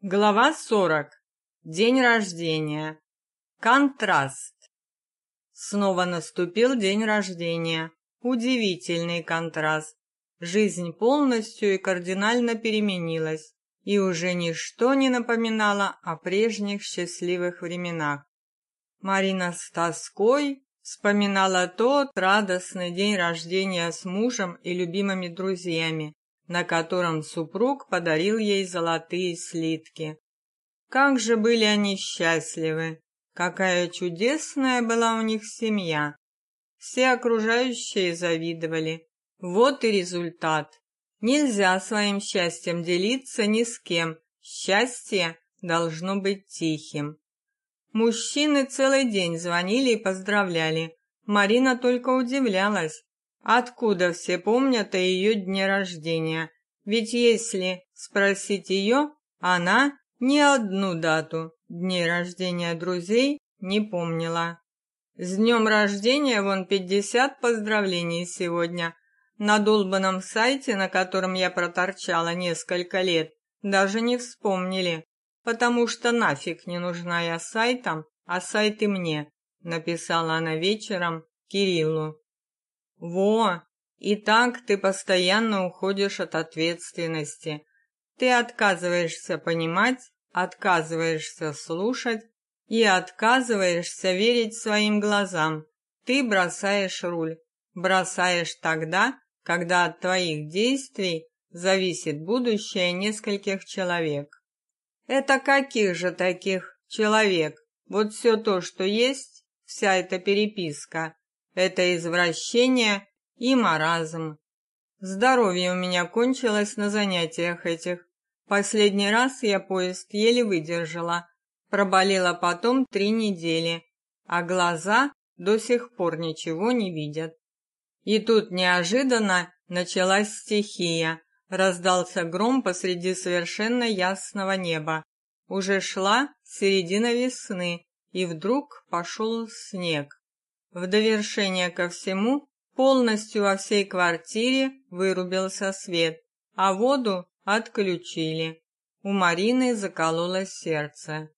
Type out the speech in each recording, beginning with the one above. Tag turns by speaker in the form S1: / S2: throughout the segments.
S1: Глава 40. День рождения. Контраст. Снова наступил день рождения. Удивительный контраст. Жизнь полностью и кардинально переменилась, и уже ничто не напоминало о прежних счастливых временах. Марина с тоской вспоминала тот радостный день рождения с мужем и любимыми друзьями, на котором супруг подарил ей золотые слитки. Как же были они счастливы! Какая чудесная была у них семья! Все окружающие завидовали. Вот и результат. Нельзя своим счастьем делиться ни с кем. Счастье должно быть тихим. Мужчины целый день звонили и поздравляли. Марина только удивлялась, Откуда все помнят о ее дне рождения? Ведь если спросить ее, она ни одну дату дней рождения друзей не помнила. С днем рождения вон 50 поздравлений сегодня. На долбанном сайте, на котором я проторчала несколько лет, даже не вспомнили, потому что нафиг не нужна я сайтам, а сайты мне, написала она вечером Кириллу. Во, и так ты постоянно уходишь от ответственности. Ты отказываешься понимать, отказываешься слушать и отказываешься верить своим глазам. Ты бросаешь руль. Бросаешь тогда, когда от твоих действий зависит будущее нескольких человек. Это каких же таких человек? Вот все то, что есть, вся эта переписка, это извращение и маразм. Здоровье у меня кончилось на занятиях этих. Последний раз я поезд еле выдержала. Проболела потом три недели, а глаза до сих пор ничего не видят. И тут неожиданно началась стихия. Раздался гром посреди совершенно ясного неба. Уже шла середина весны, и вдруг пошел снег. В довершение ко всему, полностью во всей квартире вырубился свет, а воду отключили. У Марины закололось сердце.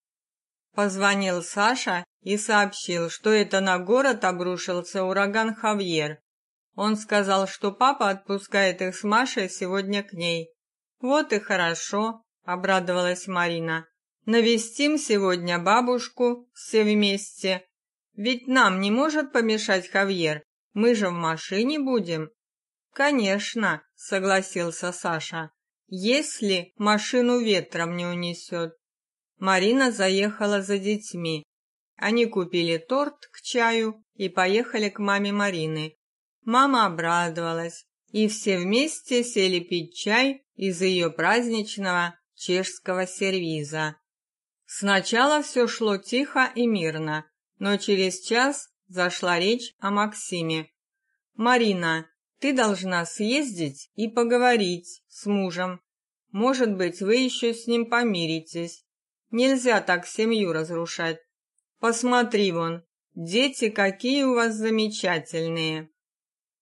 S1: Позвонил Саша и сообщил, что это на город обрушился ураган Хавьер. Он сказал, что папа отпускает их с Машей сегодня к ней. Вот и хорошо, обрадовалась Марина. Навестим сегодня бабушку все вместе ведь нам не может помешать Хавьер. Мы же в машине будем. Конечно, согласился Саша. Если машину ветром не унесет. Марина заехала за детьми. Они купили торт к чаю и поехали к маме Марины. Мама обрадовалась, и все вместе сели пить чай из ее праздничного чешского сервиза. Сначала все шло тихо и мирно, но через час зашла речь о Максиме. Марина, ты должна съездить и поговорить с мужем. Может быть, вы еще с ним помиритесь. Нельзя так семью разрушать. Посмотри вон, дети какие у вас замечательные.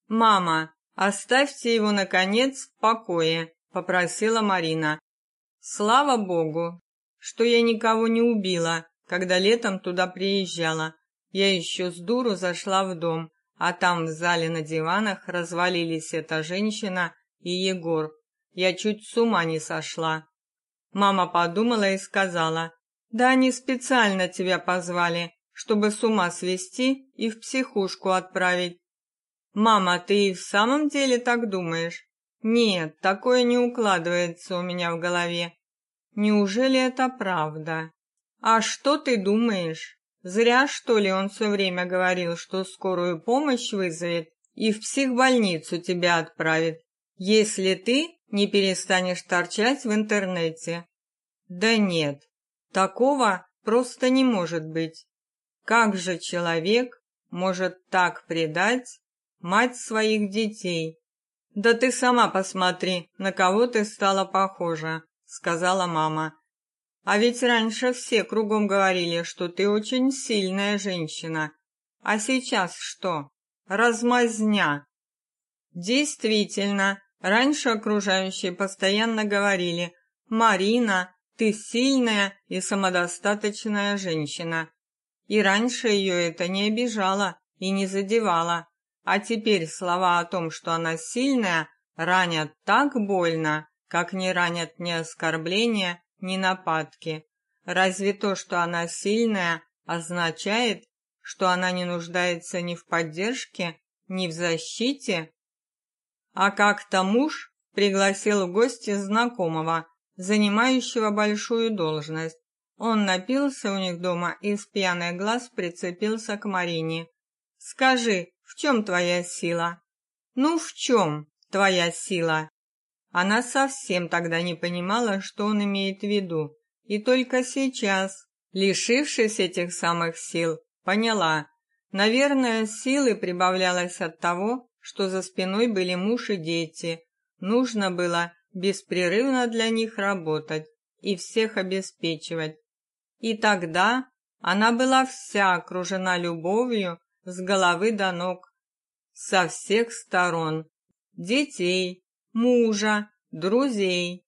S1: Мама, оставьте его наконец в покое, попросила Марина. Слава богу, что я никого не убила когда летом туда приезжала. Я еще с дуру зашла в дом, а там в зале на диванах развалились эта женщина и Егор. Я чуть с ума не сошла. Мама подумала и сказала: "Да они специально тебя позвали, чтобы с ума свести и в психушку отправить". Мама, ты и в самом деле так думаешь? Нет, такое не укладывается у меня в голове. Неужели это правда? А что ты думаешь? Зря что ли он все время говорил, что скорую помощь вызовет и в психбольницу тебя отправит, если ты не перестанешь торчать в интернете. Да нет, такого просто не может быть. Как же человек может так предать мать своих детей? Да ты сама посмотри, на кого ты стала похожа, сказала мама. А ведь раньше все кругом говорили, что ты очень сильная женщина. А сейчас что? Размазня. Действительно, раньше окружающие постоянно говорили: "Марина, Ты сильная и самодостаточная женщина. И раньше ее это не обижало и не задевало, а теперь слова о том, что она сильная, ранят так больно, как не ранят ни оскорбления, ни нападки. Разве то, что она сильная, означает, что она не нуждается ни в поддержке, ни в защите? А как-то муж пригласил в гости знакомого, занимающего большую должность. Он напился у них дома и с пьяных глаз прицепился к Марине. «Скажи, в чем твоя сила?» «Ну, в чем твоя сила?» Она совсем тогда не понимала, что он имеет в виду, и только сейчас, лишившись этих самых сил, поняла. Наверное, силы прибавлялось от того, что за спиной были муж и дети. Нужно было беспрерывно для них работать и всех обеспечивать. И тогда она была вся окружена любовью с головы до ног, со всех сторон. Детей, мужа, друзей.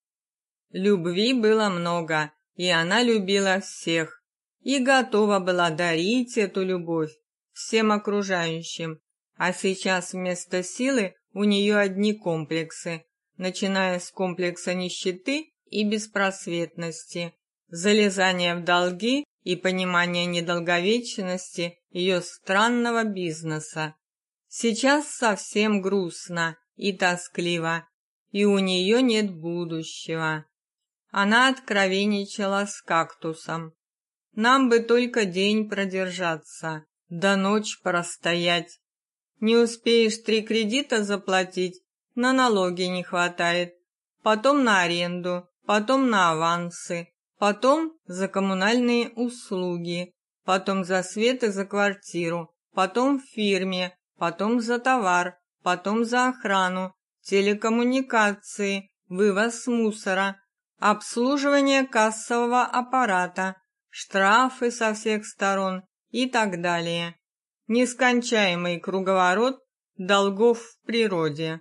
S1: Любви было много, и она любила всех и готова была дарить эту любовь всем окружающим. А сейчас вместо силы у нее одни комплексы, начиная с комплекса нищеты и беспросветности залезание в долги и понимание недолговечности ее странного бизнеса. Сейчас совсем грустно и тоскливо, и у нее нет будущего. Она откровенничала с кактусом. Нам бы только день продержаться, до ночь простоять. Не успеешь три кредита заплатить, на налоги не хватает, потом на аренду, потом на авансы, потом за коммунальные услуги, потом за свет и за квартиру, потом в фирме, потом за товар, потом за охрану, телекоммуникации, вывоз мусора, обслуживание кассового аппарата, штрафы со всех сторон и так далее. Нескончаемый круговорот долгов в природе.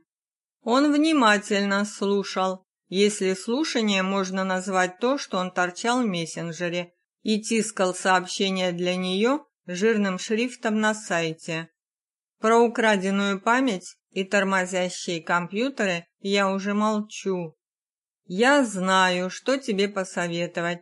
S1: Он внимательно слушал, если слушание можно назвать то, что он торчал в мессенджере и тискал сообщения для нее жирным шрифтом на сайте. Про украденную память и тормозящие компьютеры я уже молчу. Я знаю, что тебе посоветовать.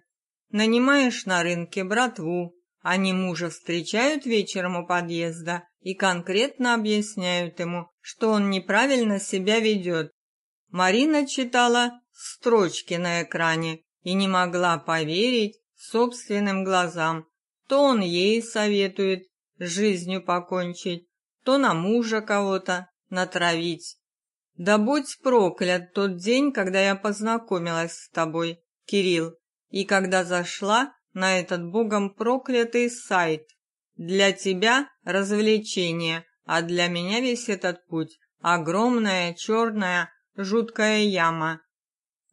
S1: Нанимаешь на рынке братву, они мужа встречают вечером у подъезда и конкретно объясняют ему, что он неправильно себя ведет, Марина читала строчки на экране и не могла поверить собственным глазам. То он ей советует жизнью покончить, то на мужа кого-то натравить. Да будь проклят тот день, когда я познакомилась с тобой, Кирилл, и когда зашла на этот богом проклятый сайт. Для тебя развлечение, а для меня весь этот путь огромная черная жуткая яма.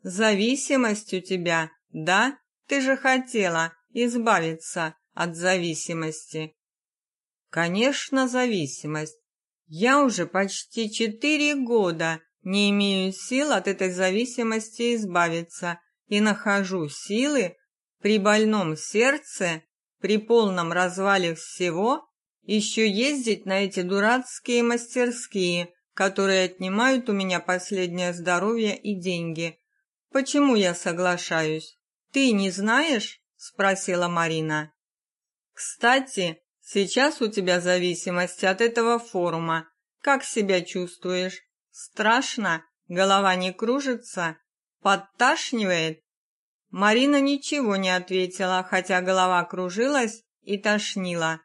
S1: Зависимость у тебя, да? Ты же хотела избавиться от зависимости. Конечно, зависимость. Я уже почти четыре года не имею сил от этой зависимости избавиться и нахожу силы при больном сердце, при полном развале всего, еще ездить на эти дурацкие мастерские, которые отнимают у меня последнее здоровье и деньги. Почему я соглашаюсь? Ты не знаешь? спросила Марина. Кстати, сейчас у тебя зависимость от этого форума. Как себя чувствуешь? Страшно? Голова не кружится? Подташнивает? Марина ничего не ответила, хотя голова кружилась и тошнила.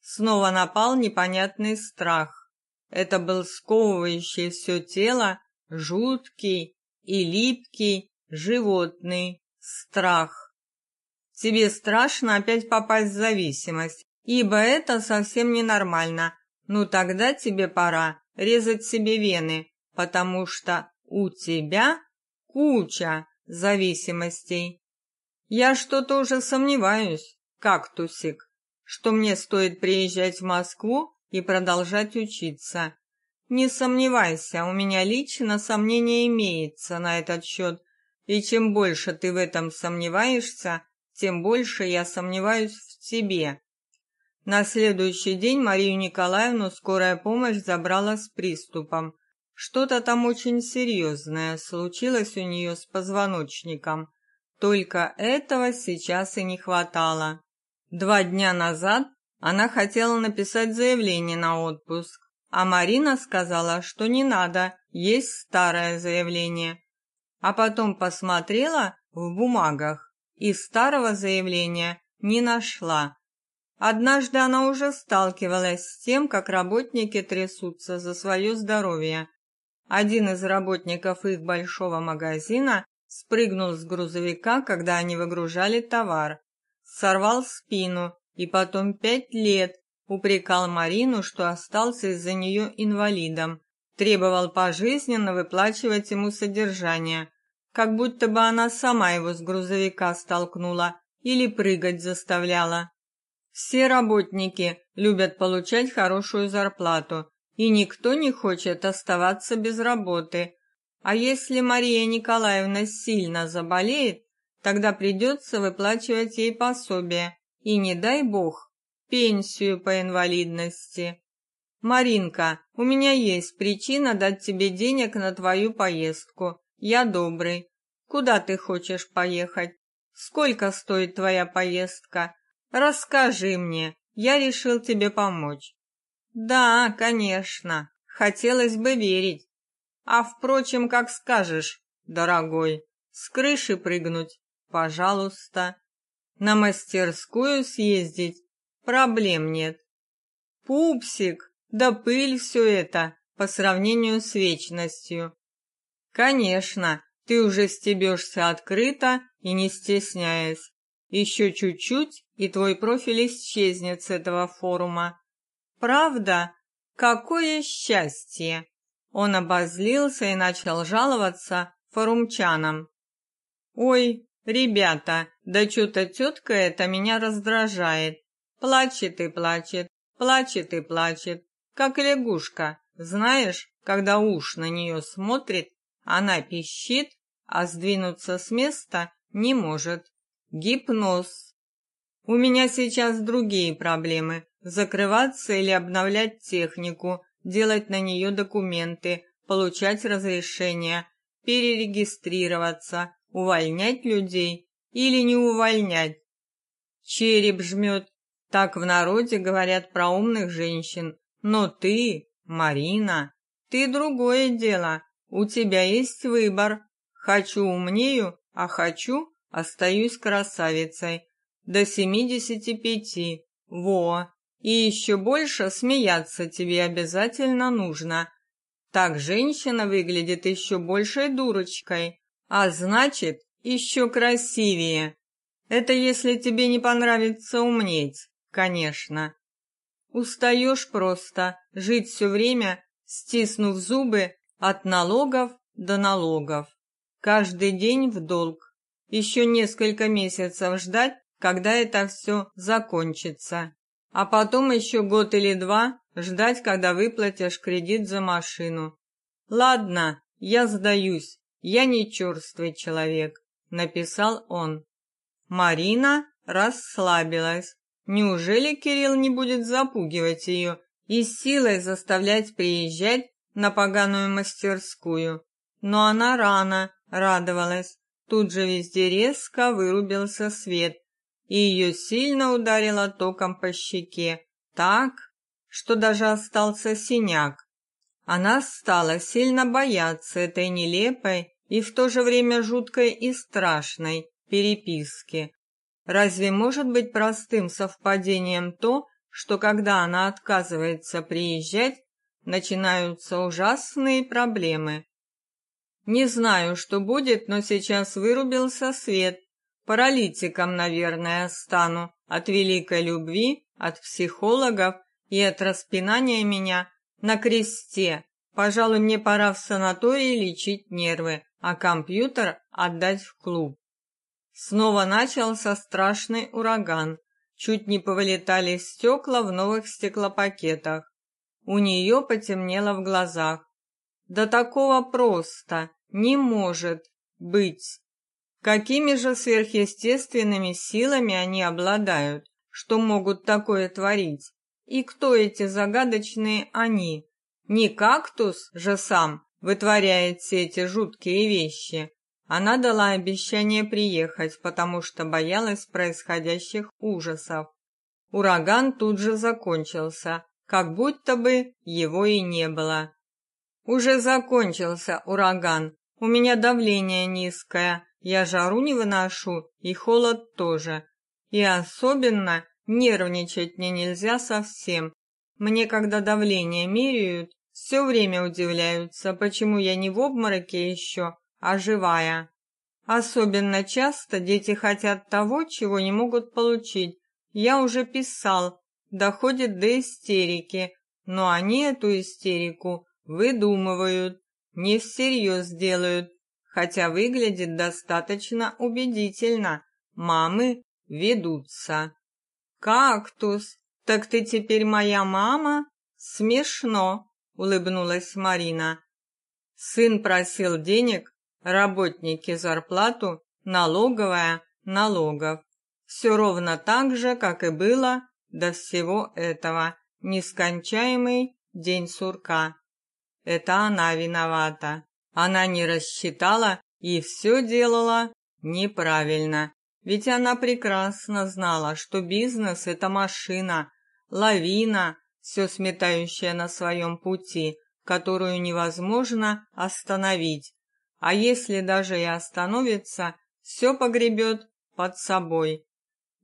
S1: Снова напал непонятный страх. Это был сковывающий все тело, жуткий и липкий животный страх. Тебе страшно опять попасть в зависимость, ибо это совсем ненормально. Ну тогда тебе пора резать себе вены, потому что у тебя куча зависимостей. Я что-то уже сомневаюсь, кактусик, что мне стоит приезжать в Москву и продолжать учиться. Не сомневайся, у меня лично сомнение имеется на этот счет. И чем больше ты в этом сомневаешься, тем больше я сомневаюсь в тебе. На следующий день Марию Николаевну скорая помощь забрала с приступом. Что-то там очень серьезное случилось у нее с позвоночником. Только этого сейчас и не хватало. Два дня назад она хотела написать заявление на отпуск, а Марина сказала, что не надо, есть старое заявление. А потом посмотрела в бумагах и старого заявления не нашла. Однажды она уже сталкивалась с тем, как работники трясутся за свое здоровье. Один из работников их большого магазина спрыгнул с грузовика, когда они выгружали товар, сорвал спину и потом пять лет упрекал Марину, что остался из-за нее инвалидом, требовал пожизненно выплачивать ему содержание, как будто бы она сама его с грузовика столкнула или прыгать заставляла. Все работники любят получать хорошую зарплату, и никто не хочет оставаться без работы. А если Мария Николаевна сильно заболеет, тогда придется выплачивать ей пособие и, не дай бог, пенсию по инвалидности. Маринка, у меня есть причина дать тебе денег на твою поездку. Я добрый. Куда ты хочешь поехать? Сколько стоит твоя поездка? Расскажи мне, я решил тебе помочь. Да, конечно, хотелось бы верить. А впрочем, как скажешь, дорогой. С крыши прыгнуть, пожалуйста. На мастерскую съездить, проблем нет. Пупсик, да пыль все это по сравнению с вечностью. Конечно, ты уже стебешься открыто и не стесняясь. Еще чуть-чуть, и твой профиль исчезнет с этого форума. Правда? Какое счастье! Он обозлился и начал жаловаться форумчанам. Ой, ребята, да что-то тетка эта меня раздражает. Плачет и плачет, плачет и плачет, как лягушка. Знаешь, когда уж на нее смотрит, она пищит, а сдвинуться с места не может. Гипноз. У меня сейчас другие проблемы: закрываться или обновлять технику, делать на нее документы, получать разрешения, перерегистрироваться, увольнять людей или не увольнять. Череп жмет. Так в народе говорят про умных женщин. Но ты, Марина, ты другое дело. У тебя есть выбор. Хочу умнею, а хочу Остаюсь красавицей. До семидесяти пяти. Во. И еще больше смеяться тебе обязательно нужно. Так женщина выглядит еще большей дурочкой, а значит, еще красивее. Это если тебе не понравится умнеть, конечно. Устаешь просто жить все время, стиснув зубы от налогов до налогов. Каждый день в долг. Еще несколько месяцев ждать, когда это все закончится. А потом еще год или два ждать, когда выплатишь кредит за машину. Ладно, я сдаюсь. Я не черствый человек, написал он. Марина расслабилась. Неужели Кирилл не будет запугивать ее и силой заставлять приезжать на поганую мастерскую? Но она рано радовалась. Тут же везде резко вырубился свет, и ее сильно ударило током по щеке, так, что даже остался синяк. Она стала сильно бояться этой нелепой и в то же время жуткой и страшной переписки. Разве может быть простым совпадением то, что когда она отказывается приезжать, начинаются ужасные проблемы? Не знаю, что будет, но сейчас вырубился свет. Паралитиком, наверное, стану от великой любви, от психологов и от распинания меня на кресте. Пожалуй, мне пора в санатории лечить нервы, а компьютер отдать в клуб. Снова начался страшный ураган. Чуть не повылетали стекла в новых стеклопакетах. У нее потемнело в глазах. Да такого просто не может быть. Какими же сверхъестественными силами они обладают, что могут такое творить? И кто эти загадочные они? Не кактус же сам вытворяет все эти жуткие вещи. Она дала обещание приехать, потому что боялась происходящих ужасов. Ураган тут же закончился, как будто бы его и не было. Уже закончился ураган. У меня давление низкое, я жару не выношу и холод тоже. И особенно нервничать мне нельзя совсем. Мне когда давление меряют, все время удивляются, почему я не в обмороке еще, а живая. Особенно часто дети хотят того, чего не могут получить. Я уже писал, доходит до истерики, но они эту истерику выдумывают, не всерьез делают, хотя выглядит достаточно убедительно. Мамы ведутся. Кактус, так ты теперь моя мама? Смешно, улыбнулась Марина. Сын просил денег, работники зарплату, налоговая, налогов. Все ровно так же, как и было до всего этого. Нескончаемый день сурка. Это она виновата. Она не рассчитала и все делала неправильно. Ведь она прекрасно знала, что бизнес это машина, лавина, все сметающая на своем пути, которую невозможно остановить. А если даже и остановится, все погребет под собой.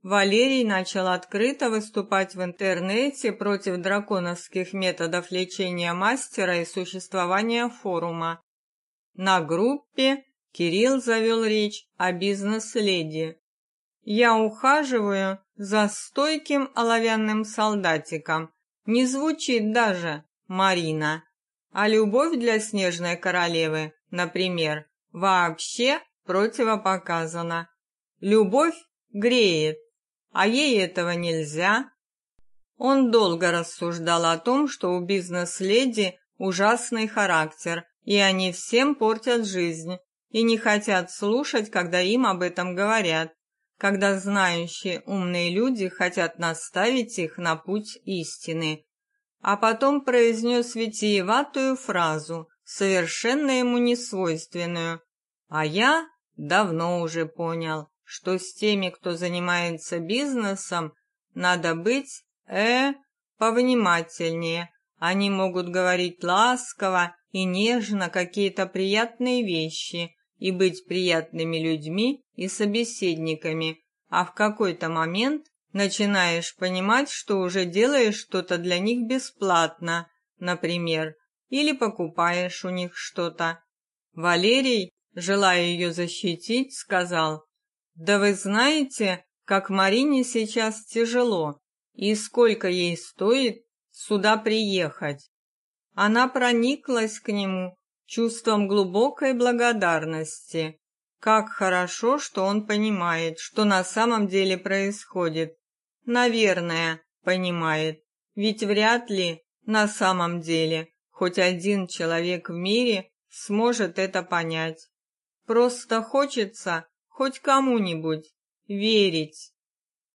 S1: Валерий начал открыто выступать в интернете против драконовских методов лечения мастера и существования форума. На группе Кирилл завел речь о бизнес-леди. Я ухаживаю за стойким оловянным солдатиком. Не звучит даже Марина. А любовь для снежной королевы, например, вообще противопоказана. Любовь греет, а ей этого нельзя. Он долго рассуждал о том, что у бизнес-леди ужасный характер, и они всем портят жизнь, и не хотят слушать, когда им об этом говорят, когда знающие умные люди хотят наставить их на путь истины. А потом произнес витиеватую фразу, совершенно ему несвойственную. А я давно уже понял, что с теми, кто занимается бизнесом, надо быть э повнимательнее. Они могут говорить ласково и нежно какие-то приятные вещи и быть приятными людьми и собеседниками, а в какой-то момент начинаешь понимать, что уже делаешь что-то для них бесплатно, например, или покупаешь у них что-то. Валерий, желая ее защитить, сказал: да вы знаете, как Марине сейчас тяжело и сколько ей стоит сюда приехать. Она прониклась к нему чувством глубокой благодарности. Как хорошо, что он понимает, что на самом деле происходит. Наверное, понимает. Ведь вряд ли на самом деле хоть один человек в мире сможет это понять. Просто хочется хоть кому-нибудь верить.